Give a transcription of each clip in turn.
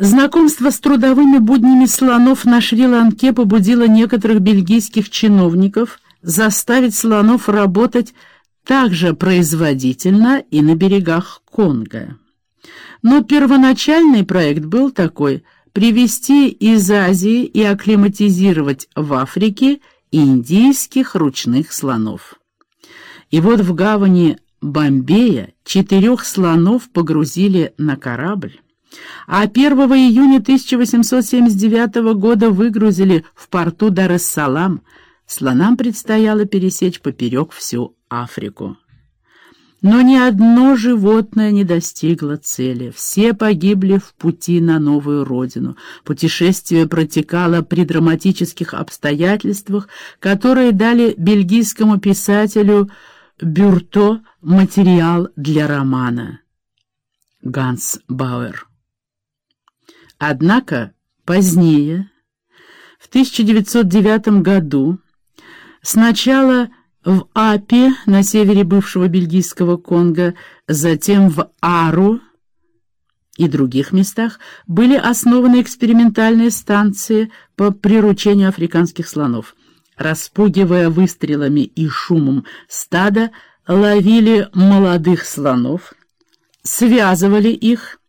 Знакомство с трудовыми буднями слонов на Шри-Ланке побудило некоторых бельгийских чиновников заставить слонов работать так же производительно и на берегах Конго. Но первоначальный проект был такой – привезти из Азии и акклиматизировать в Африке индийских ручных слонов. И вот в гавани Бомбея четырех слонов погрузили на корабль, а 1 июня 1879 года выгрузили в порту Дар-эс-Салам. Слонам предстояло пересечь поперек всю Африку. Но ни одно животное не достигло цели. Все погибли в пути на новую родину. Путешествие протекало при драматических обстоятельствах, которые дали бельгийскому писателю Бюрто материал для романа. Ганс Бауэр Однако позднее, в 1909 году, сначала в Апе на севере бывшего бельгийского Конго, затем в Ару и других местах были основаны экспериментальные станции по приручению африканских слонов. Распугивая выстрелами и шумом стада, ловили молодых слонов, связывали их,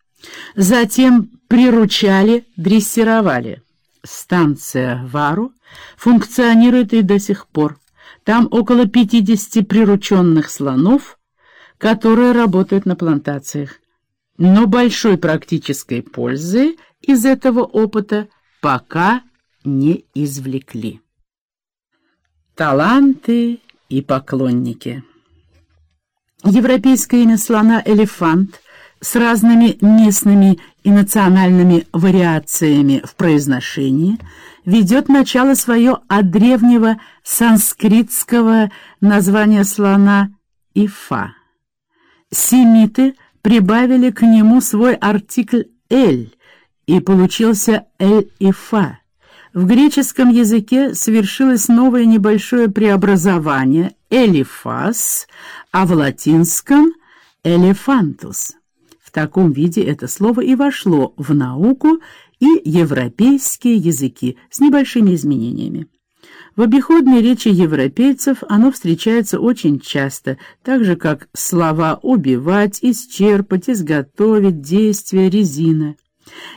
затем приручали, дрессировали. Станция Вару функционирует и до сих пор. Там около 50 прирученных слонов, которые работают на плантациях. Но большой практической пользы из этого опыта пока не извлекли. Таланты и поклонники Европейское имя слона «элефант» с разными местными и национальными вариациями в произношении ведет начало свое от древнего санскритского названия слона «ифа». Семиты прибавили к нему свой артикль «эль», и получился «эль-ифа». В греческом языке совершилось новое небольшое преобразование «элифас», а в латинском «элефантус». В таком виде это слово и вошло в науку и европейские языки с небольшими изменениями. В обиходной речи европейцев оно встречается очень часто, так же как слова «убивать», «исчерпать», «изготовить», «действие», «резина».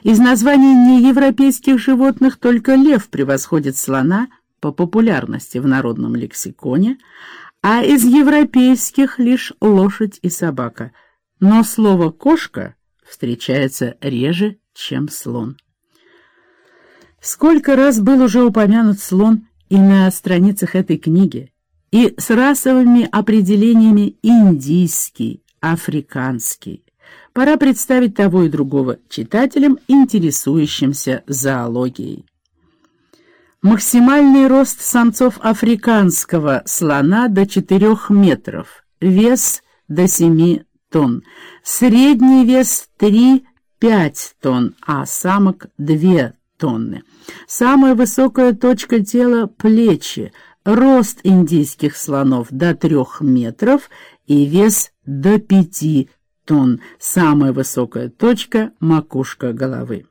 Из названий неевропейских животных только лев превосходит слона по популярности в народном лексиконе, а из европейских лишь лошадь и собака – но слово «кошка» встречается реже, чем слон. Сколько раз был уже упомянут слон и на страницах этой книги, и с расовыми определениями индийский, африканский. Пора представить того и другого читателям, интересующимся зоологией. Максимальный рост самцов африканского слона до 4 метров, вес до 7 тонн. Средний вес 3-5 тонн, а самок 2 тонны. Самая высокая точка тела – плечи. Рост индийских слонов до 3 метров и вес до 5 тонн. Самая высокая точка – макушка головы.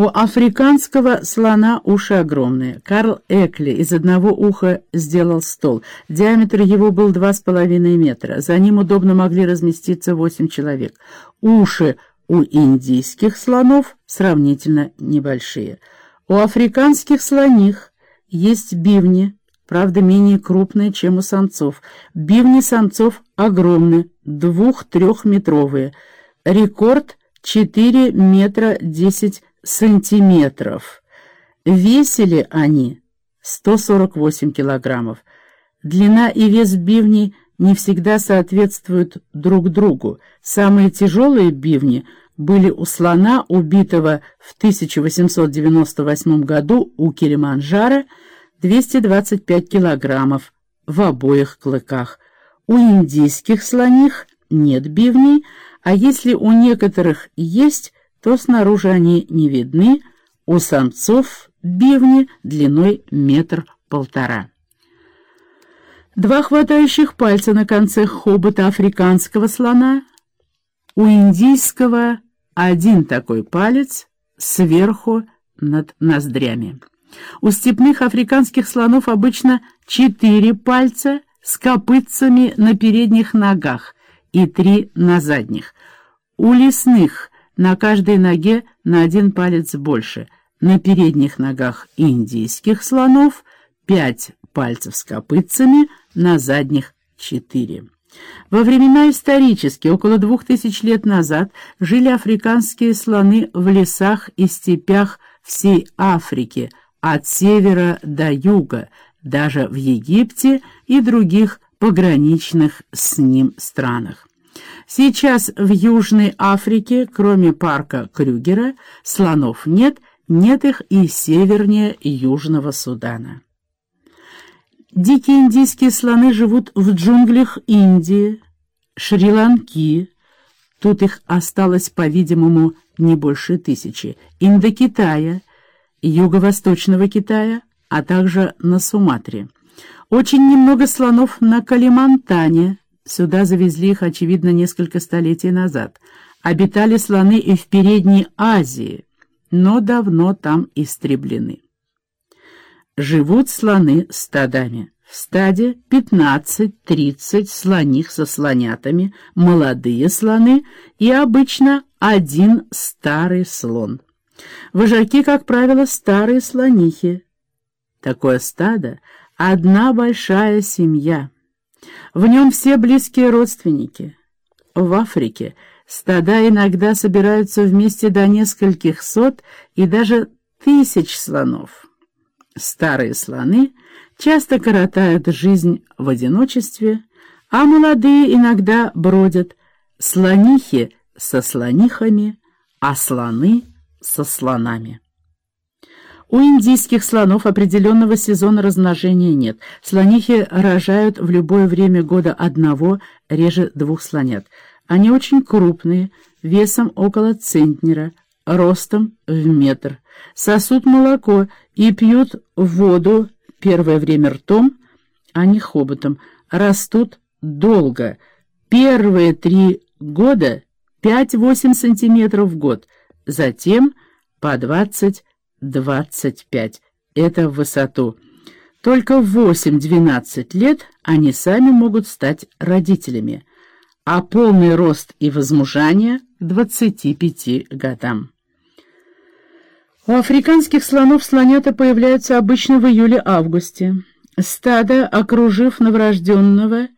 У африканского слона уши огромные. Карл Экли из одного уха сделал стол. Диаметр его был два с половиной метра. За ним удобно могли разместиться восемь человек. Уши у индийских слонов сравнительно небольшие. У африканских слоних есть бивни, правда менее крупные, чем у самцов. Бивни самцов огромны, двух-трехметровые. Рекорд 4 метра 10 сантиметров. Весили они 148 килограммов. Длина и вес бивней не всегда соответствуют друг другу. Самые тяжелые бивни были у слона, убитого в 1898 году у Килиманджаро, 225 килограммов в обоих клыках. У индийских слоних нет бивней, а если у некоторых есть, то снаружи они не видны, у самцов бивни длиной метр-полтора. Два хватающих пальца на конце хобота африканского слона, у индийского один такой палец сверху над ноздрями. У степных африканских слонов обычно четыре пальца с копытцами на передних ногах и три на задних. У лесных на каждой ноге на один палец больше. На передних ногах индийских слонов пять пальцев с копытцами, на задних четыре. Во времена исторические, около двух тысяч лет назад, жили африканские слоны в лесах и степях всей Африки, от севера до юга, даже в Египте и других пограничных с ним странах. Сейчас в Южной Африке, кроме парка Крюгера, слонов нет, нет их и севернее Южного Судана. Дикие индийские слоны живут в джунглях Индии, Шри-Ланки, тут их осталось, по-видимому, не больше тысячи, Индокитая, Юго-Восточного Китая, а также на Суматре. Очень немного слонов на Калимантане, сюда завезли их, очевидно, несколько столетий назад. Обитали слоны и в Передней Азии, но давно там истреблены живут слоны стадами. В стаде 15-30 слоних со слонятами, молодые слоны и обычно один старый слон. Вожаки, как правило, старые слонихи. Такое стадо — одна большая семья. В нем все близкие родственники. В Африке стада иногда собираются вместе до нескольких сот и даже тысяч слонов. Старые слоны часто коротают жизнь в одиночестве, а молодые иногда бродят, слонихи со слонихами, а слоны со слонами. У индийских слонов определенного сезона размножения нет. Слонихи рожают в любое время года одного, реже двух слонят. Они очень крупные, весом около центнера, ростом в метр, сосут молоко и пьют воду первое время ртом, а не хоботом, растут долго, первые три года 5-8 сантиметров в год, затем по 20-25, это в высоту. Только в 8-12 лет они сами могут стать родителями, а полный рост и возмужание к 25 годам. У африканских слонов слонята появляются обычно в июле-августе. Стадо, окружив новорожденного,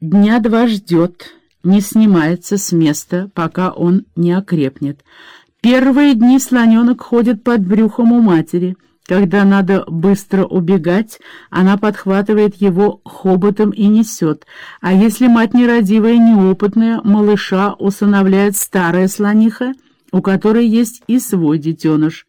дня два ждет, не снимается с места, пока он не окрепнет. Первые дни слоненок ходит под брюхом у матери. Когда надо быстро убегать, она подхватывает его хоботом и несет. А если мать нерадивая, неопытная, малыша усыновляет старая слониха — у которой есть и свой детеныш.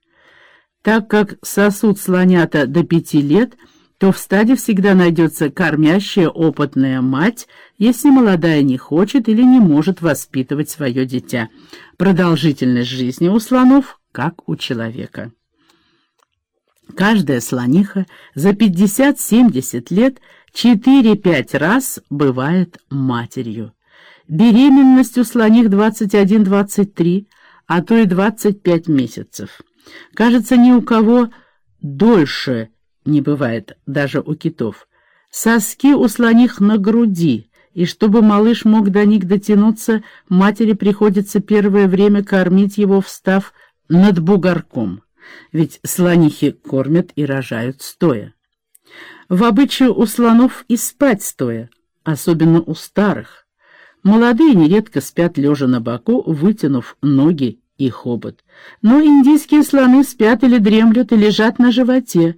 Так как сосуд слонята до пяти лет, то в стаде всегда найдется кормящая опытная мать, если молодая не хочет или не может воспитывать свое дитя. Продолжительность жизни у слонов, как у человека. Каждая слониха за 50-70 лет 4-5 раз бывает матерью. Беременность у слоних 21-23 а то и 25 месяцев. Кажется, ни у кого дольше не бывает, даже у китов. Соски у слоних на груди, и чтобы малыш мог до них дотянуться, матери приходится первое время кормить его, встав над бугорком, ведь слонихи кормят и рожают стоя. В обычае у слонов и спать стоя, особенно у старых. Молодые нередко спят лежа на боку, вытянув ноги и хобот. Но индийские слоны спят или дремлют и лежат на животе,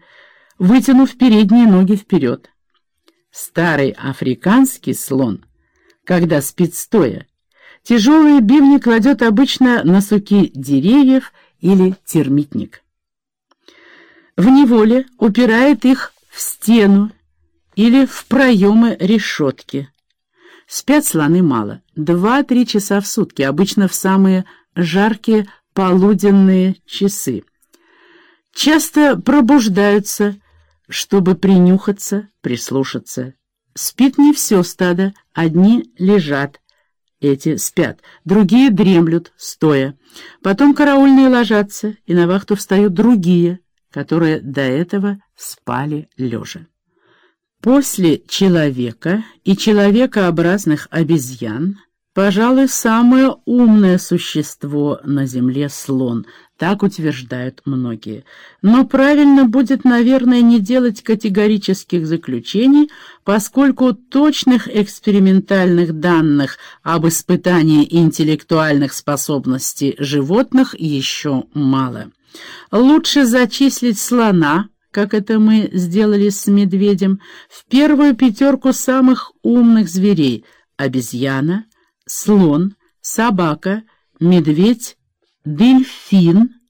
вытянув передние ноги вперед. Старый африканский слон, когда спит стоя, тяжелые бивни кладет обычно на суки деревьев или термитник. В неволе упирает их в стену или в проемы решетки. Спят слоны мало, два-три часа в сутки, обычно в самые жаркие полуденные часы. Часто пробуждаются, чтобы принюхаться, прислушаться. Спит не все стадо, одни лежат, эти спят, другие дремлют, стоя. Потом караульные ложатся, и на вахту встают другие, которые до этого спали лежа. После человека и человекообразных обезьян, пожалуй, самое умное существо на Земле — слон, так утверждают многие. Но правильно будет, наверное, не делать категорических заключений, поскольку точных экспериментальных данных об испытании интеллектуальных способностей животных еще мало. Лучше зачислить слона — как это мы сделали с медведем, в первую пятерку самых умных зверей — обезьяна, слон, собака, медведь, дельфин —